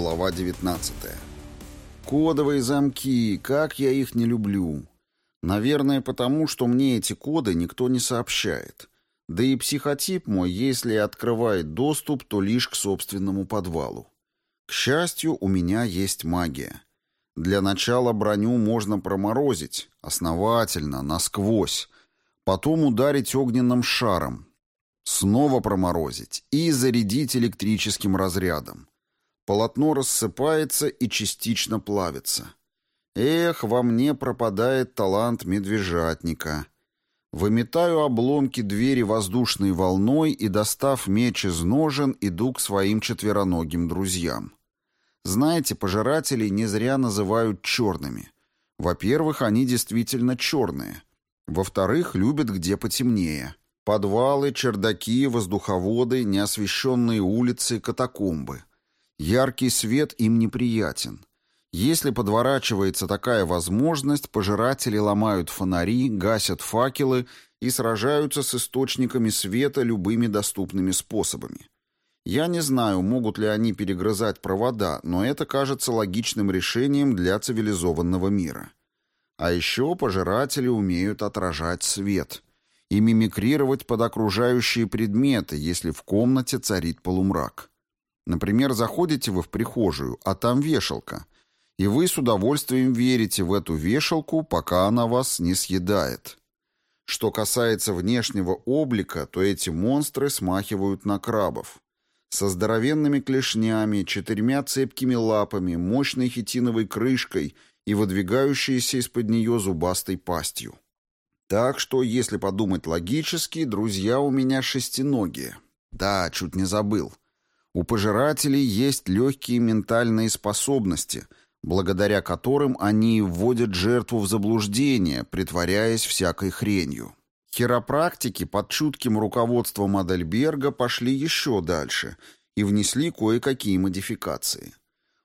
Глава 19. Кодовые замки, как я их не люблю. Наверное, потому что мне эти коды никто не сообщает. Да и психотип мой, если открывает доступ, то лишь к собственному подвалу. К счастью, у меня есть магия. Для начала броню можно проморозить, основательно, насквозь, потом ударить огненным шаром, снова проморозить и зарядить электрическим разрядом. Полотно рассыпается и частично плавится. Эх, во мне пропадает талант медвежатника. Выметаю обломки двери воздушной волной и, достав меч из ножен, иду к своим четвероногим друзьям. Знаете, пожирателей не зря называют черными. Во-первых, они действительно черные. Во-вторых, любят где потемнее. Подвалы, чердаки, воздуховоды, неосвещенные улицы, катакомбы. Яркий свет им неприятен. Если подворачивается такая возможность, пожиратели ломают фонари, гасят факелы и сражаются с источниками света любыми доступными способами. Я не знаю, могут ли они перегрызать провода, но это кажется логичным решением для цивилизованного мира. А еще пожиратели умеют отражать свет и мимикрировать под окружающие предметы, если в комнате царит полумрак. Например, заходите вы в прихожую, а там вешалка, и вы с удовольствием верите в эту вешалку, пока она вас не съедает. Что касается внешнего облика, то эти монстры смахивают на крабов. Со здоровенными клешнями, четырьмя цепкими лапами, мощной хитиновой крышкой и выдвигающейся из-под нее зубастой пастью. Так что, если подумать логически, друзья у меня шестиногие. Да, чуть не забыл. У пожирателей есть легкие ментальные способности, благодаря которым они вводят жертву в заблуждение, притворяясь всякой хренью. Хиропрактики под чутким руководством Адельберга пошли еще дальше и внесли кое-какие модификации.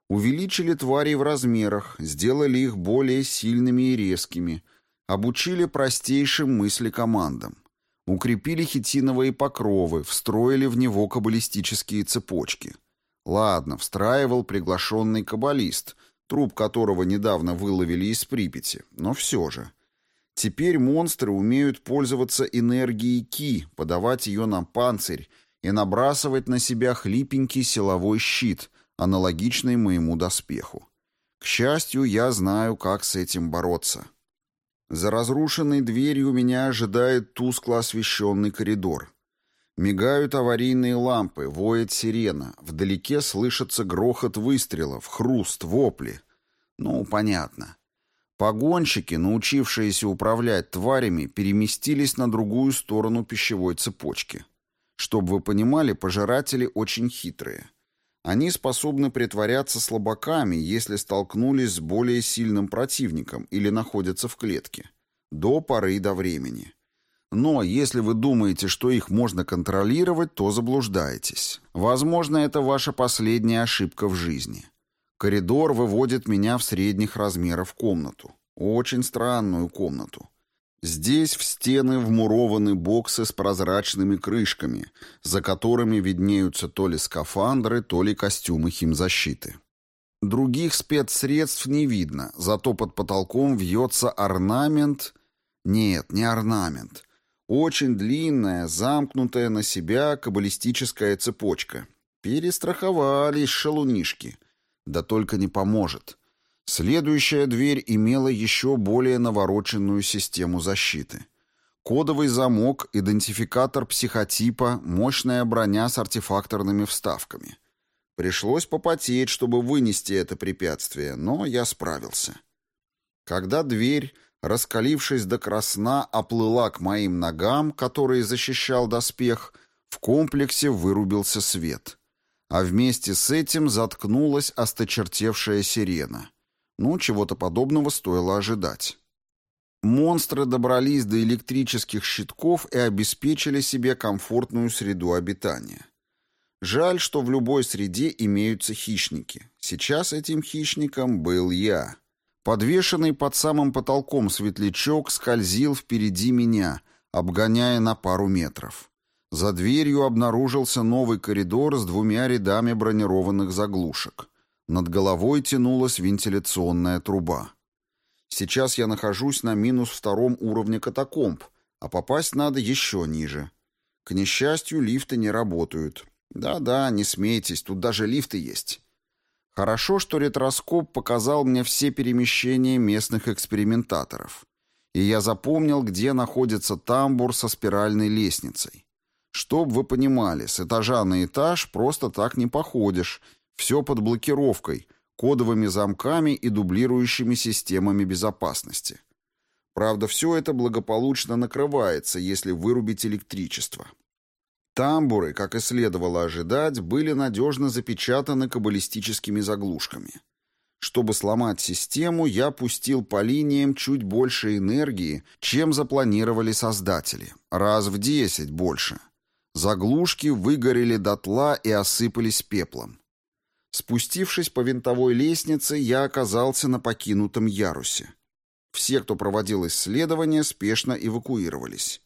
Увеличили тварей в размерах, сделали их более сильными и резкими, обучили простейшим мысли командам. Укрепили хитиновые покровы, встроили в него каббалистические цепочки. Ладно, встраивал приглашенный каббалист, труп которого недавно выловили из Припяти, но все же. Теперь монстры умеют пользоваться энергией Ки, подавать ее на панцирь и набрасывать на себя хлипенький силовой щит, аналогичный моему доспеху. К счастью, я знаю, как с этим бороться. За разрушенной дверью меня ожидает тускло освещенный коридор. Мигают аварийные лампы, воет сирена. Вдалеке слышится грохот выстрелов, хруст, вопли. Ну, понятно. Погонщики, научившиеся управлять тварями, переместились на другую сторону пищевой цепочки. Чтобы вы понимали, пожиратели очень хитрые. Они способны притворяться слабаками, если столкнулись с более сильным противником или находятся в клетке. До поры до времени. Но если вы думаете, что их можно контролировать, то заблуждаетесь. Возможно, это ваша последняя ошибка в жизни. Коридор выводит меня в средних размеров комнату. Очень странную комнату. Здесь в стены вмурованы боксы с прозрачными крышками, за которыми виднеются то ли скафандры, то ли костюмы химзащиты. Других спецсредств не видно, зато под потолком вьется орнамент... Нет, не орнамент. Очень длинная, замкнутая на себя каббалистическая цепочка. Перестраховались шалунишки. Да только не поможет. Следующая дверь имела еще более навороченную систему защиты. Кодовый замок, идентификатор психотипа, мощная броня с артефакторными вставками. Пришлось попотеть, чтобы вынести это препятствие, но я справился. Когда дверь, раскалившись до красна, оплыла к моим ногам, которые защищал доспех, в комплексе вырубился свет. А вместе с этим заткнулась осточертевшая сирена — ну, чего-то подобного стоило ожидать. Монстры добрались до электрических щитков и обеспечили себе комфортную среду обитания. Жаль, что в любой среде имеются хищники. Сейчас этим хищником был я. Подвешенный под самым потолком светлячок скользил впереди меня, обгоняя на пару метров. За дверью обнаружился новый коридор с двумя рядами бронированных заглушек. Над головой тянулась вентиляционная труба. Сейчас я нахожусь на минус втором уровне катакомб, а попасть надо еще ниже. К несчастью, лифты не работают. Да-да, не смейтесь, тут даже лифты есть. Хорошо, что ретроскоп показал мне все перемещения местных экспериментаторов. И я запомнил, где находится тамбур со спиральной лестницей. Чтоб вы понимали, с этажа на этаж просто так не походишь. Все под блокировкой, кодовыми замками и дублирующими системами безопасности. Правда, все это благополучно накрывается, если вырубить электричество. Тамбуры, как и следовало ожидать, были надежно запечатаны каббалистическими заглушками. Чтобы сломать систему, я пустил по линиям чуть больше энергии, чем запланировали создатели. Раз в десять больше. Заглушки выгорели дотла и осыпались пеплом. Спустившись по винтовой лестнице, я оказался на покинутом ярусе. Все, кто проводил исследования, спешно эвакуировались.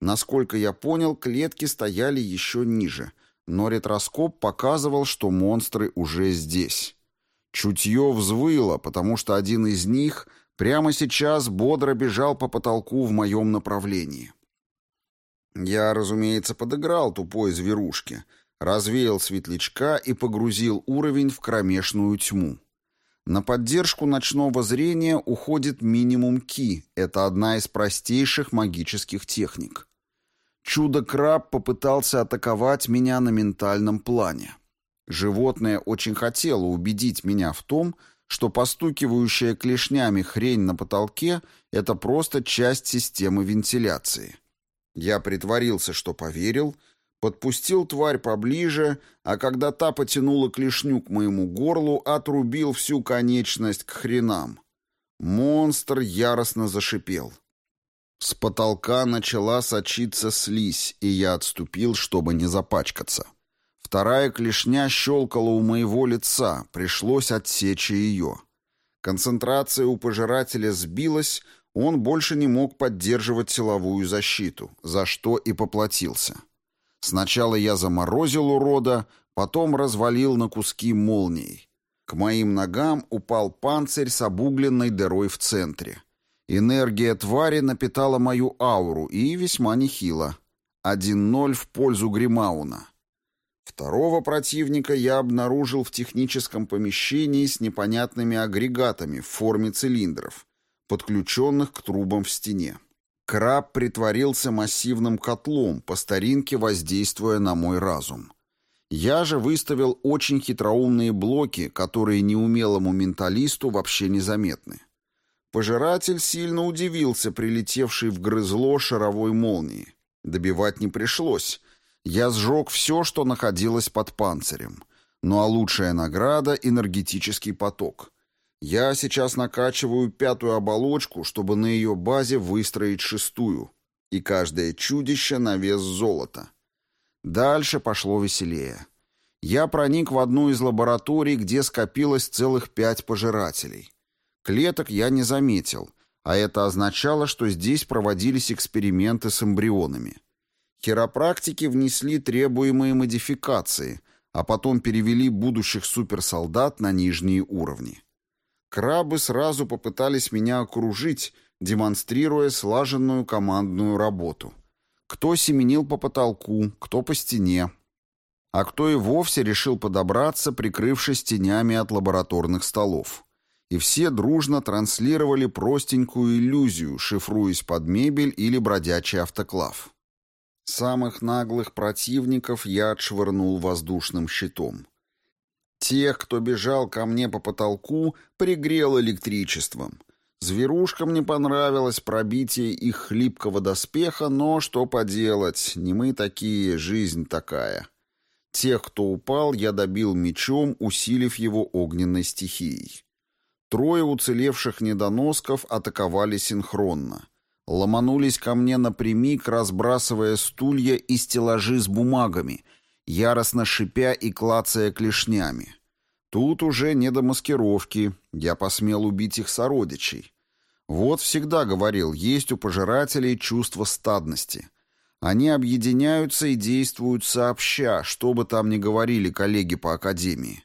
Насколько я понял, клетки стояли еще ниже, но ретроскоп показывал, что монстры уже здесь. Чутье взвыло, потому что один из них прямо сейчас бодро бежал по потолку в моем направлении. Я, разумеется, подыграл тупой зверушке, развеял светлячка и погрузил уровень в кромешную тьму. На поддержку ночного зрения уходит минимум ки, это одна из простейших магических техник. Чудо-краб попытался атаковать меня на ментальном плане. Животное очень хотело убедить меня в том, что постукивающая клешнями хрень на потолке — это просто часть системы вентиляции. Я притворился, что поверил, подпустил тварь поближе, а когда та потянула клешню к моему горлу, отрубил всю конечность к хренам. Монстр яростно зашипел. С потолка начала сочиться слизь, и я отступил, чтобы не запачкаться. Вторая клешня щелкала у моего лица, пришлось отсечь ее. Концентрация у пожирателя сбилась, он больше не мог поддерживать силовую защиту, за что и поплатился. Сначала я заморозил урода, потом развалил на куски молнией. К моим ногам упал панцирь с обугленной дырой в центре. Энергия твари напитала мою ауру, и весьма нехило. 1-0 в пользу Гримауна. Второго противника я обнаружил в техническом помещении с непонятными агрегатами в форме цилиндров, подключенных к трубам в стене. Краб притворился массивным котлом, по старинке воздействуя на мой разум. Я же выставил очень хитроумные блоки, которые неумелому менталисту вообще незаметны. Пожиратель сильно удивился прилетевшей в грызло шаровой молнии. Добивать не пришлось. Я сжег все, что находилось под панцирем. Ну а лучшая награда — энергетический поток. Я сейчас накачиваю пятую оболочку, чтобы на ее базе выстроить шестую. И каждое чудище на вес золота. Дальше пошло веселее. Я проник в одну из лабораторий, где скопилось целых пять пожирателей. Клеток я не заметил, а это означало, что здесь проводились эксперименты с эмбрионами. Хиропрактики внесли требуемые модификации, а потом перевели будущих суперсолдат на нижние уровни. Крабы сразу попытались меня окружить, демонстрируя слаженную командную работу. Кто семенил по потолку, кто по стене, а кто и вовсе решил подобраться, прикрывшись тенями от лабораторных столов и все дружно транслировали простенькую иллюзию, шифруясь под мебель или бродячий автоклав. Самых наглых противников я отшвырнул воздушным щитом. Тех, кто бежал ко мне по потолку, пригрел электричеством. Зверушкам не понравилось пробитие их хлипкого доспеха, но что поделать, не мы такие, жизнь такая. Тех, кто упал, я добил мечом, усилив его огненной стихией. Трое уцелевших недоносков атаковали синхронно. Ломанулись ко мне напрямик, разбрасывая стулья и стеллажи с бумагами, яростно шипя и клацая клешнями. Тут уже не до маскировки, я посмел убить их сородичей. Вот всегда говорил, есть у пожирателей чувство стадности. Они объединяются и действуют сообща, что бы там ни говорили коллеги по академии.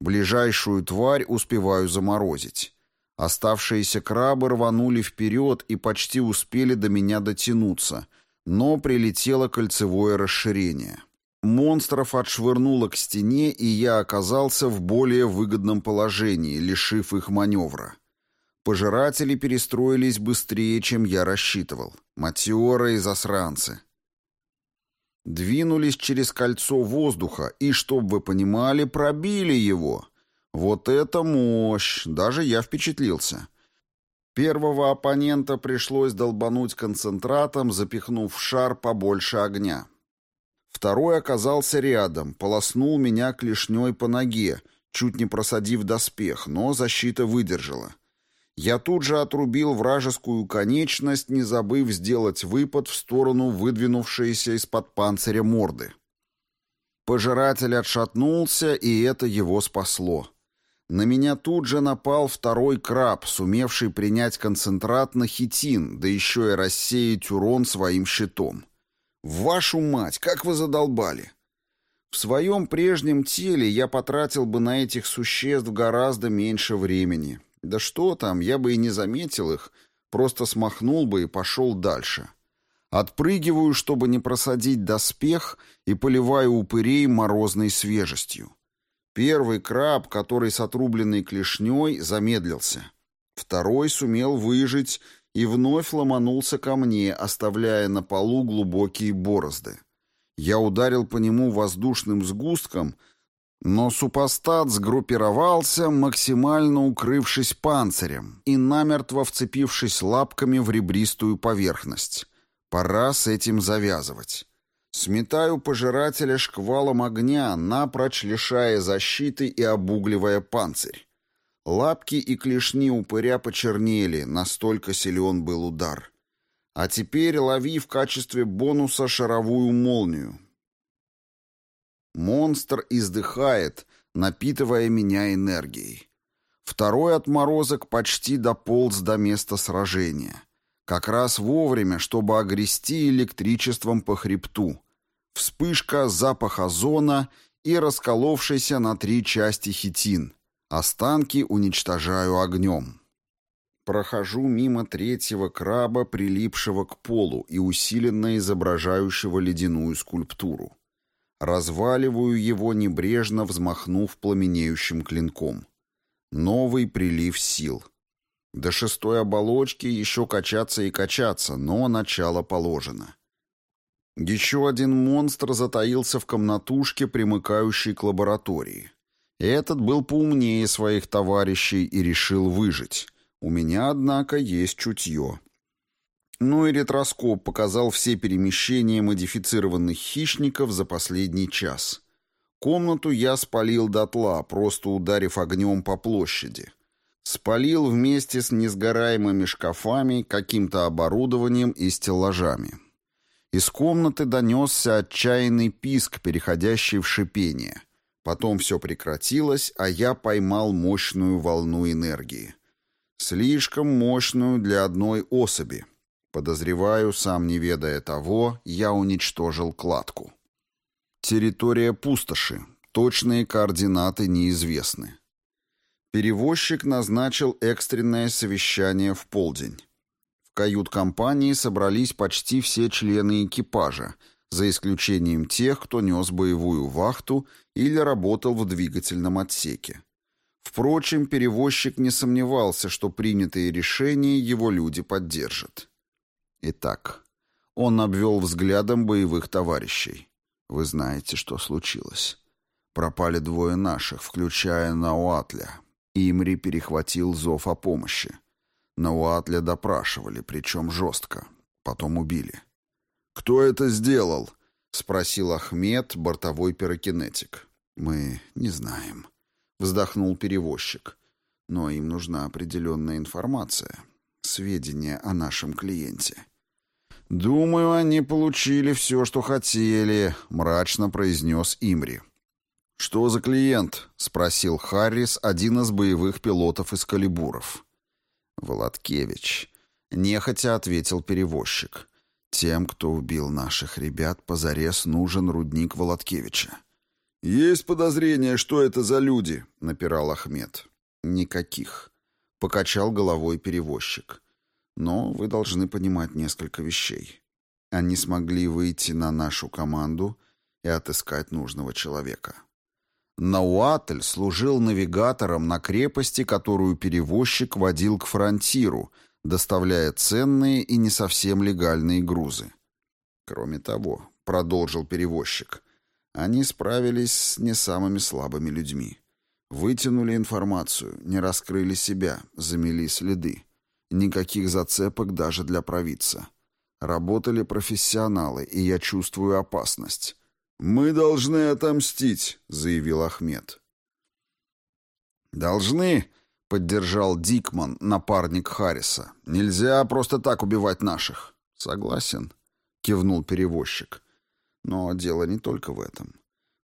Ближайшую тварь успеваю заморозить. Оставшиеся крабы рванули вперед и почти успели до меня дотянуться, но прилетело кольцевое расширение. Монстров отшвырнуло к стене, и я оказался в более выгодном положении, лишив их маневра. Пожиратели перестроились быстрее, чем я рассчитывал. Матеры и засранцы. Двинулись через кольцо воздуха и, чтоб вы понимали, пробили его. Вот это мощь! Даже я впечатлился. Первого оппонента пришлось долбануть концентратом, запихнув в шар побольше огня. Второй оказался рядом, полоснул меня клешней по ноге, чуть не просадив доспех, но защита выдержала. Я тут же отрубил вражескую конечность, не забыв сделать выпад в сторону выдвинувшейся из-под панциря морды. Пожиратель отшатнулся, и это его спасло. На меня тут же напал второй краб, сумевший принять концентрат на хитин, да еще и рассеять урон своим щитом. «Вашу мать, как вы задолбали!» В своем прежнем теле я потратил бы на этих существ гораздо меньше времени. Да что там, я бы и не заметил их, просто смахнул бы и пошел дальше. Отпрыгиваю, чтобы не просадить доспех, и поливаю упырей морозной свежестью. Первый краб, который с отрубленной клешней, замедлился. Второй сумел выжить и вновь ломанулся ко мне, оставляя на полу глубокие борозды. Я ударил по нему воздушным сгустком, но супостат сгруппировался, максимально укрывшись панцирем и намертво вцепившись лапками в ребристую поверхность. Пора с этим завязывать. Сметаю пожирателя шквалом огня, напрочь лишая защиты и обугливая панцирь. Лапки и клешни упыря почернели, настолько силен был удар. А теперь лови в качестве бонуса шаровую молнию. Монстр издыхает, напитывая меня энергией. Второй отморозок почти дополз до места сражения. Как раз вовремя, чтобы огрести электричеством по хребту. Вспышка, запах озона и расколовшийся на три части хитин. Останки уничтожаю огнем. Прохожу мимо третьего краба, прилипшего к полу и усиленно изображающего ледяную скульптуру. Разваливаю его, небрежно взмахнув пламенеющим клинком. Новый прилив сил. До шестой оболочки еще качаться и качаться, но начало положено. Еще один монстр затаился в комнатушке, примыкающей к лаборатории. Этот был поумнее своих товарищей и решил выжить. У меня, однако, есть чутье. Ну и ретроскоп показал все перемещения модифицированных хищников за последний час. Комнату я спалил дотла, просто ударив огнем по площади. Спалил вместе с несгораемыми шкафами, каким-то оборудованием и стеллажами. Из комнаты донесся отчаянный писк, переходящий в шипение. Потом все прекратилось, а я поймал мощную волну энергии. Слишком мощную для одной особи. Подозреваю, сам не ведая того, я уничтожил кладку. Территория пустоши. Точные координаты неизвестны. Перевозчик назначил экстренное совещание в полдень. В кают-компании собрались почти все члены экипажа, за исключением тех, кто нес боевую вахту или работал в двигательном отсеке. Впрочем, перевозчик не сомневался, что принятые решения его люди поддержат. Итак, он обвел взглядом боевых товарищей. Вы знаете, что случилось. Пропали двое наших, включая Науатля. Имри перехватил зов о помощи. Науатля допрашивали, причем жестко. Потом убили. «Кто это сделал?» — спросил Ахмед, бортовой пирокинетик. «Мы не знаем», — вздохнул перевозчик. «Но им нужна определенная информация, сведения о нашем клиенте». «Думаю, они получили все, что хотели», — мрачно произнес Имри. «Что за клиент?» — спросил Харрис, один из боевых пилотов из Калибуров. «Володкевич», — нехотя ответил перевозчик. «Тем, кто убил наших ребят, позарез нужен рудник Володкевича. «Есть подозрение, что это за люди?» — напирал Ахмед. «Никаких», — покачал головой перевозчик. «Но вы должны понимать несколько вещей. Они смогли выйти на нашу команду и отыскать нужного человека». Науатль служил навигатором на крепости, которую перевозчик водил к фронтиру, доставляя ценные и не совсем легальные грузы. Кроме того, продолжил перевозчик, они справились с не самыми слабыми людьми. Вытянули информацию, не раскрыли себя, замели следы. Никаких зацепок даже для провидца. Работали профессионалы, и я чувствую опасность. «Мы должны отомстить», — заявил Ахмед. «Должны», — поддержал Дикман, напарник Харриса. «Нельзя просто так убивать наших». «Согласен», — кивнул перевозчик. «Но дело не только в этом.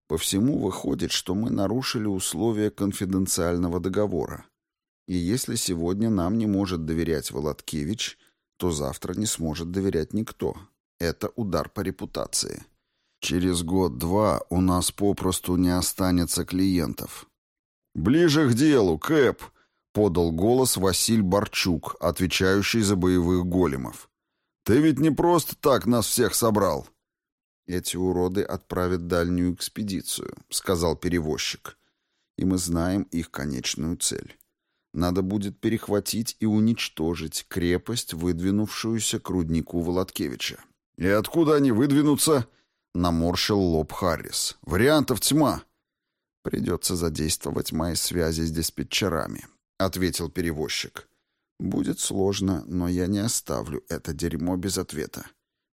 По всему выходит, что мы нарушили условия конфиденциального договора. И если сегодня нам не может доверять Володкевич, то завтра не сможет доверять никто. Это удар по репутации». Через год-два у нас попросту не останется клиентов. «Ближе к делу, Кэп!» — подал голос Василь Барчук, отвечающий за боевых големов. «Ты ведь не просто так нас всех собрал!» «Эти уроды отправят дальнюю экспедицию», — сказал перевозчик. «И мы знаем их конечную цель. Надо будет перехватить и уничтожить крепость, выдвинувшуюся к руднику Володкевича». «И откуда они выдвинутся?» Наморщил лоб Харрис. «Вариантов тьма». «Придется задействовать мои связи с диспетчерами», — ответил перевозчик. «Будет сложно, но я не оставлю это дерьмо без ответа».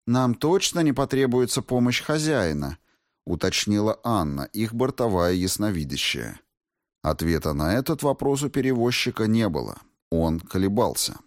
«Нам точно не потребуется помощь хозяина», — уточнила Анна, их бортовая ясновидящая. Ответа на этот вопрос у перевозчика не было. Он колебался.